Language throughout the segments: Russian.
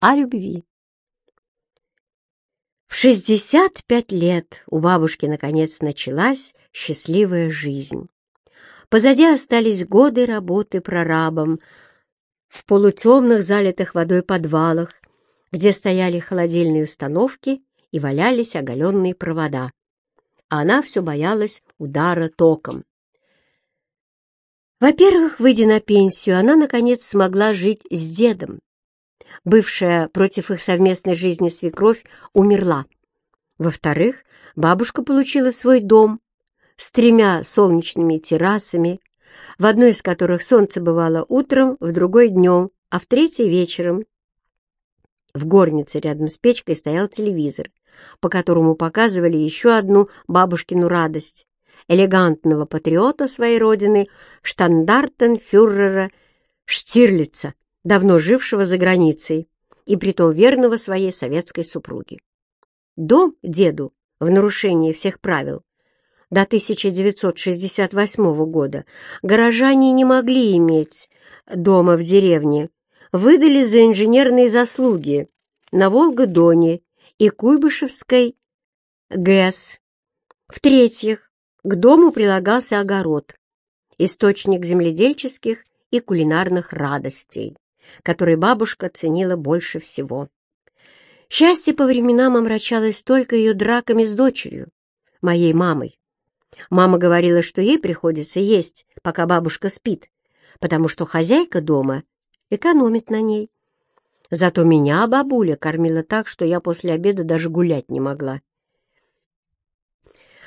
о любви. В 65 лет у бабушки наконец началась счастливая жизнь. Позади остались годы работы прорабом в полутемных, залитых водой подвалах, где стояли холодильные установки и валялись оголенные провода. А она все боялась удара током. Во-первых, выйдя на пенсию, она, наконец, смогла жить с дедом. Бывшая против их совместной жизни свекровь умерла. Во-вторых, бабушка получила свой дом с тремя солнечными террасами, в одной из которых солнце бывало утром, в другой днем, а в третьей вечером. В горнице рядом с печкой стоял телевизор, по которому показывали еще одну бабушкину радость элегантного патриота своей родины, штандартенфюрера Штирлица, давно жившего за границей, и притом верного своей советской супруге. Дом деду, в нарушении всех правил, до 1968 года горожане не могли иметь дома в деревне, выдали за инженерные заслуги на Волго-Доне и Куйбышевской ГЭС. В-третьих, к дому прилагался огород, источник земледельческих и кулинарных радостей, который бабушка ценила больше всего. Счастье по временам омрачалось только ее драками с дочерью, моей мамой. Мама говорила, что ей приходится есть, пока бабушка спит, потому что хозяйка дома экономит на ней. Зато меня бабуля кормила так, что я после обеда даже гулять не могла.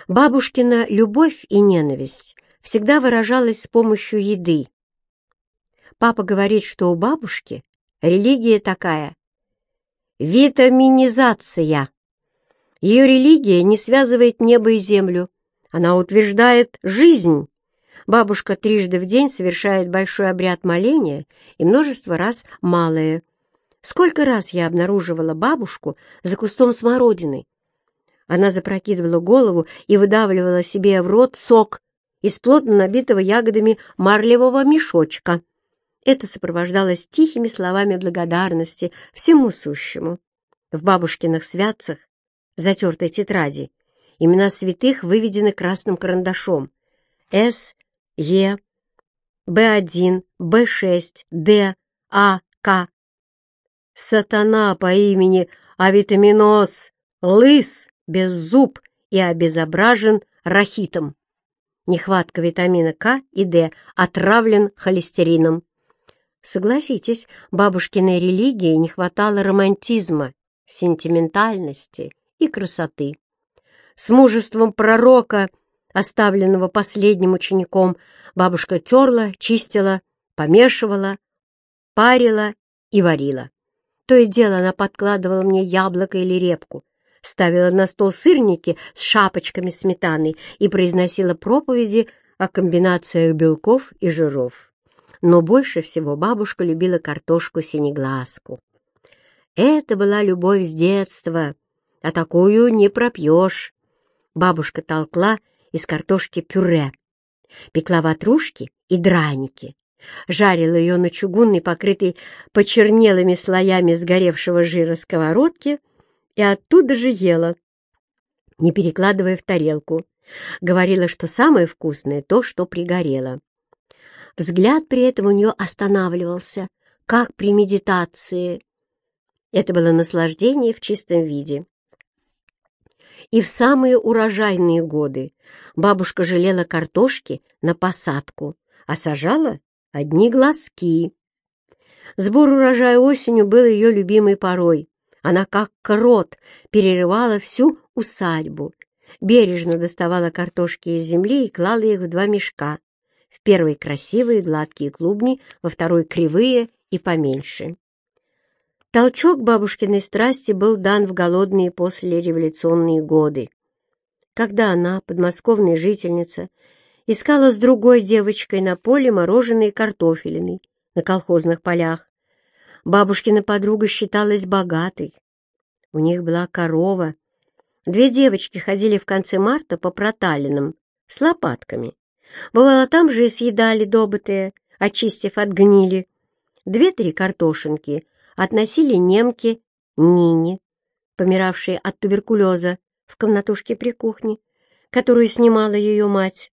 Бабушкина любовь и ненависть всегда выражалась с помощью еды. Папа говорит, что у бабушки религия такая — витаминизация. Ее религия не связывает небо и землю, она утверждает жизнь. Бабушка трижды в день совершает большой обряд моления и множество раз малое. Сколько раз я обнаруживала бабушку за кустом смородины, она запрокидывала голову и выдавливала себе в рот сок из плотно набитого ягодами марлевого мешочка. Это сопровождалось тихими словами благодарности всему сущему. В бабушкиных святцах, затертой тетради, имена святых выведены красным карандашом. С, Е, Б1, Б6, Д, А, К. Сатана по имени Авитаминоз, Лыс, без зуб и обезображен рахитом. Нехватка витамина К и Д отравлен холестерином. Согласитесь, бабушкиной религии не хватало романтизма, сентиментальности и красоты. С мужеством пророка, оставленного последним учеником, бабушка терла, чистила, помешивала, парила и варила. То и дело она подкладывала мне яблоко или репку, ставила на стол сырники с шапочками сметаны и произносила проповеди о комбинациях белков и жиров. Но больше всего бабушка любила картошку-синеглазку. Это была любовь с детства, а такую не пропьешь. Бабушка толкла из картошки пюре, пекла ватрушки и драники, жарила ее на чугунной, покрытой почернелыми слоями сгоревшего жира сковородке — и оттуда же ела, не перекладывая в тарелку. Говорила, что самое вкусное — то, что пригорело. Взгляд при этом у нее останавливался, как при медитации. Это было наслаждение в чистом виде. И в самые урожайные годы бабушка жалела картошки на посадку, а сажала одни глазки. Сбор урожая осенью был ее любимой порой. Она, как крот, перерывала всю усадьбу, бережно доставала картошки из земли и клала их в два мешка. В первый красивые гладкие клубни, во второй кривые и поменьше. Толчок бабушкиной страсти был дан в голодные послереволюционные годы, когда она, подмосковная жительница, искала с другой девочкой на поле мороженые картофелины на колхозных полях, Бабушкина подруга считалась богатой. У них была корова. Две девочки ходили в конце марта по проталинам с лопатками. Бывало, там же и съедали добытые, очистив от гнили. Две-три картошинки относили немки Нине, помиравшей от туберкулеза в комнатушке при кухне, которую снимала ее мать.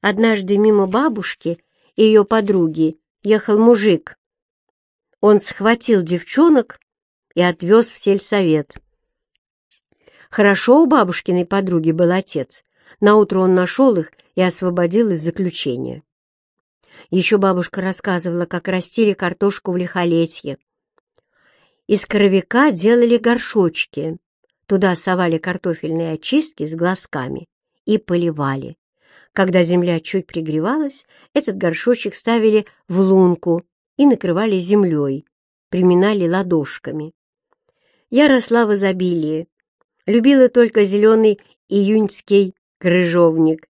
Однажды мимо бабушки и ее подруги ехал мужик. Он схватил девчонок и отвез в сельсовет. Хорошо у бабушкиной подруги был отец. Наутро он нашел их и освободил из заключения. Еще бабушка рассказывала, как растили картошку в лихолетье. Из коровика делали горшочки. Туда совали картофельные очистки с глазками и поливали. Когда земля чуть пригревалась, этот горшочек ставили в лунку и накрывали землей, приминали ладошками. Я росла в изобилии, любила только зеленый июньский крыжовник.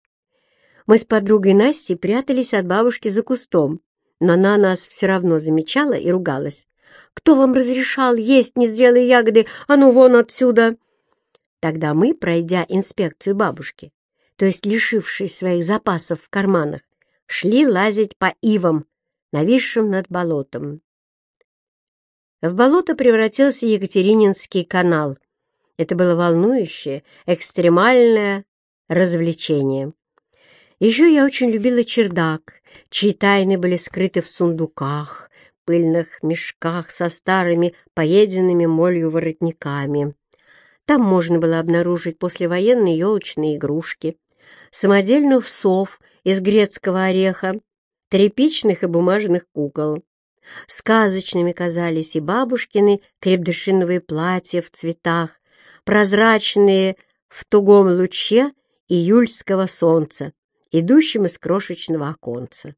Мы с подругой Настей прятались от бабушки за кустом, но она нас все равно замечала и ругалась. «Кто вам разрешал есть незрелые ягоды? А ну вон отсюда!» Тогда мы, пройдя инспекцию бабушки, то есть лишившись своих запасов в карманах, шли лазить по ивам, нависшим над болотом. В болото превратился Екатерининский канал. Это было волнующее, экстремальное развлечение. Еще я очень любила чердак, чьи тайны были скрыты в сундуках, пыльных мешках со старыми, поеденными молью воротниками. Там можно было обнаружить послевоенные елочные игрушки, самодельных сов из грецкого ореха, тряпичных и бумажных кукол. Сказочными казались и бабушкины крепдышиновые платья в цветах, прозрачные в тугом луче июльского солнца, идущем из крошечного оконца.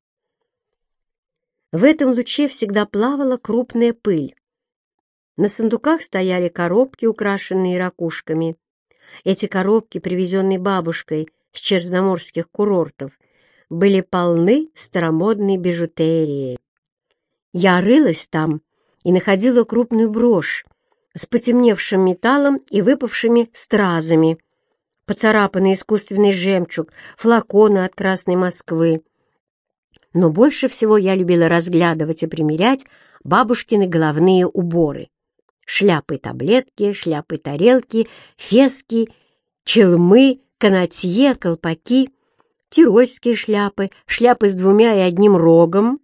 В этом луче всегда плавала крупная пыль. На сундуках стояли коробки, украшенные ракушками. Эти коробки, привезенные бабушкой с черноморских курортов, были полны старомодной бижутерией. Я рылась там и находила крупную брошь с потемневшим металлом и выпавшими стразами, поцарапанный искусственный жемчуг, флаконы от Красной Москвы. Но больше всего я любила разглядывать и примерять бабушкины головные уборы. Шляпы-таблетки, шляпы-тарелки, фески, челмы, канатье, колпаки, тирольские шляпы, шляпы с двумя и одним рогом,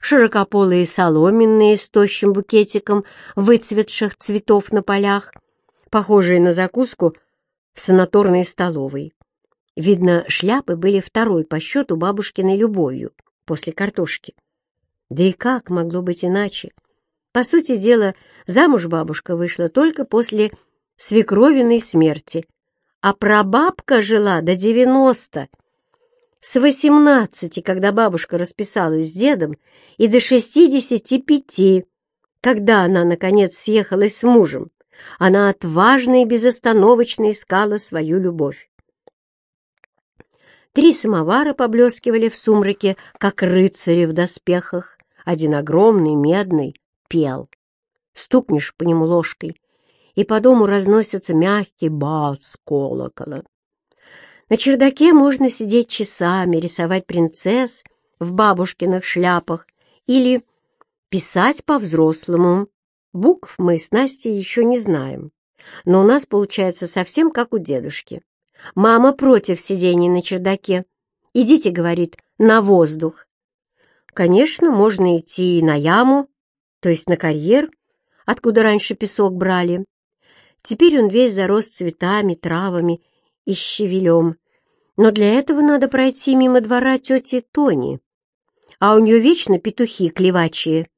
широкополые соломенные с тощим букетиком выцветших цветов на полях, похожие на закуску в санаторной столовой. Видно, шляпы были второй по счету бабушкиной любовью после картошки. Да и как могло быть иначе? По сути дела, замуж бабушка вышла только после свекровиной смерти, а прабабка жила до девяносто. С восемнадцати, когда бабушка расписалась с дедом, и до шестидесяти пяти, когда она, наконец, съехалась с мужем, она отважно и безостановочно искала свою любовь. Три самовара поблескивали в сумраке, как рыцари в доспехах. Один огромный, медный, пел. Стукнешь по нему ложкой, и по дому разносится мягкий бас колокола. На чердаке можно сидеть часами, рисовать принцесс в бабушкиных шляпах или писать по-взрослому. Букв мы с Настей еще не знаем, но у нас получается совсем как у дедушки. Мама против сидений на чердаке. «Идите», — говорит, — «на воздух». Конечно, можно идти на яму, то есть на карьер, откуда раньше песок брали. Теперь он весь зарос цветами, травами и щавелем. Но для этого надо пройти мимо двора тети Тони. А у нее вечно петухи клевачие.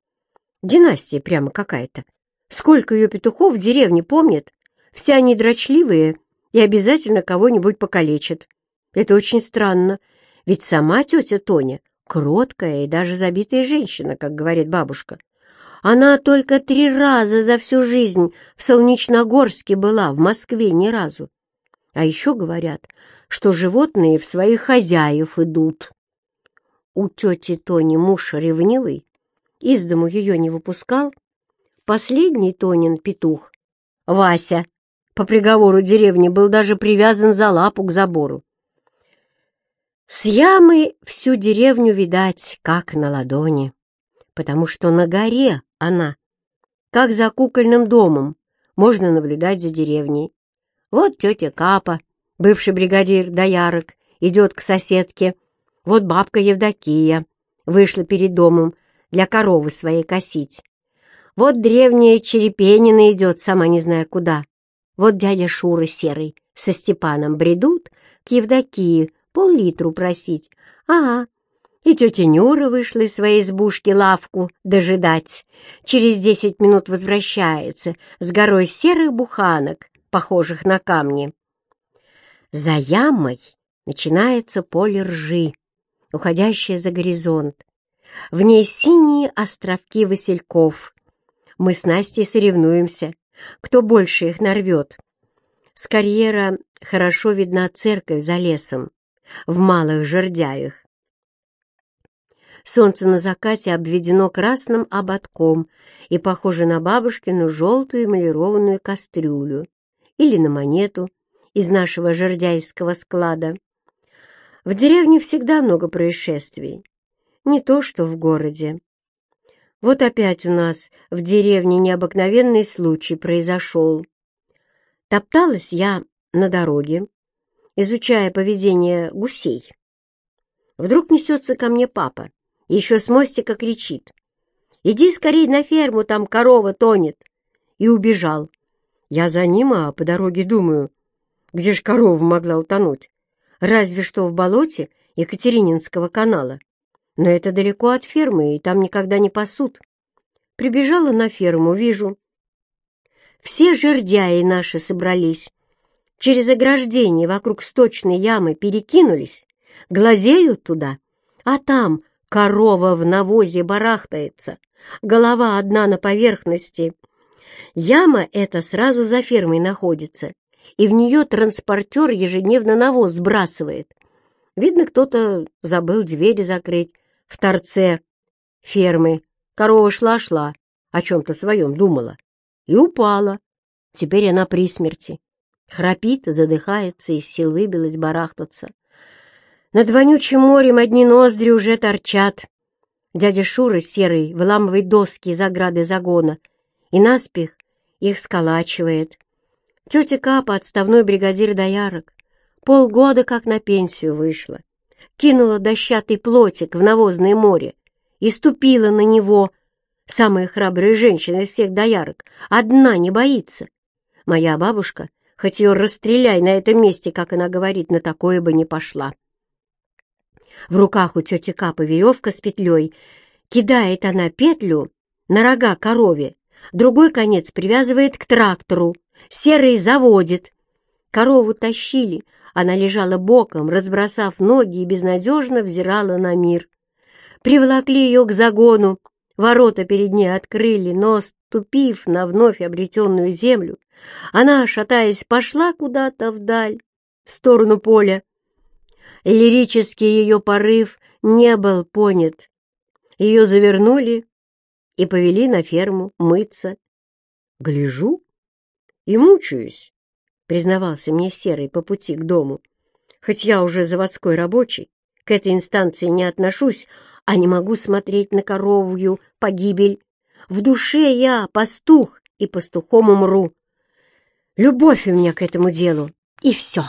Династия прямо какая-то. Сколько ее петухов в деревне помнят? Все они дрочливые и обязательно кого-нибудь покалечат. Это очень странно, ведь сама тетя Тоня кроткая и даже забитая женщина, как говорит бабушка. Она только три раза за всю жизнь в Солнечногорске была, в Москве ни разу. А еще говорят, что животные в своих хозяев идут. У тети Тони муж ревнивый, из дому ее не выпускал. Последний Тонин петух, Вася, по приговору деревни был даже привязан за лапу к забору. С ямы всю деревню видать, как на ладони, потому что на горе она. как за кукольным домом, можно наблюдать за деревней. Вот тетя Капа, бывший бригадир доярок, идет к соседке. Вот бабка Евдокия вышла перед домом для коровы своей косить. Вот древняя Черепенина идет, сама не зная куда. Вот дядя Шура Серый со Степаном бредут к Евдокии пол-литру просить. Ага, и тетя Нюра вышла из своей избушки лавку дожидать. Через десять минут возвращается с горой серых буханок, похожих на камни. За ямой начинается поле ржи, уходящее за горизонт. В ней синие островки васильков. Мы с Настей соревнуемся, кто больше их нарвет. С карьера хорошо видна церковь за лесом, в малых жердяях. Солнце на закате обведено красным ободком и похоже на бабушкину желтую эмалированную кастрюлю или на монету из нашего жердяйского склада. В деревне всегда много происшествий, не то что в городе. Вот опять у нас в деревне необыкновенный случай произошел. Топталась я на дороге, изучая поведение гусей. Вдруг несется ко мне папа еще с мостика кричит. «Иди скорей на ферму, там корова тонет!» И убежал. Я за ним, а по дороге думаю, где ж корова могла утонуть? Разве что в болоте Екатерининского канала. Но это далеко от фермы, и там никогда не пасут. Прибежала на ферму, вижу. Все жердяи наши собрались. Через ограждение вокруг сточной ямы перекинулись, глазеют туда, а там Корова в навозе барахтается, голова одна на поверхности. Яма эта сразу за фермой находится, и в нее транспортер ежедневно навоз сбрасывает. Видно, кто-то забыл двери закрыть в торце фермы. Корова шла-шла, о чем-то своем думала, и упала. Теперь она при смерти. Храпит, задыхается, из сил выбилась барахтаться. Над вонючим морем одни ноздри уже торчат. Дядя Шура серый выламывает доски из ограды загона и наспех их сколачивает. Тетя Капа, отставной бригадир доярок, полгода как на пенсию вышла, кинула дощатый плотик в навозное море и ступила на него. Самая храбрая женщина из всех доярок, одна не боится. Моя бабушка, хоть ее расстреляй на этом месте, как она говорит, на такое бы не пошла. В руках у тети Капы веревка с петлей. Кидает она петлю на рога корове, другой конец привязывает к трактору, серый заводит. Корову тащили, она лежала боком, разбросав ноги и безнадежно взирала на мир. Приволокли ее к загону, ворота перед ней открыли, но, ступив на вновь обретенную землю, она, шатаясь, пошла куда-то вдаль, в сторону поля. Лирический ее порыв не был понят. Ее завернули и повели на ферму мыться. Гляжу и мучаюсь, признавался мне Серый по пути к дому. Хоть я уже заводской рабочий, к этой инстанции не отношусь, а не могу смотреть на коровью погибель. В душе я пастух и пастухом умру. Любовь у меня к этому делу, и все.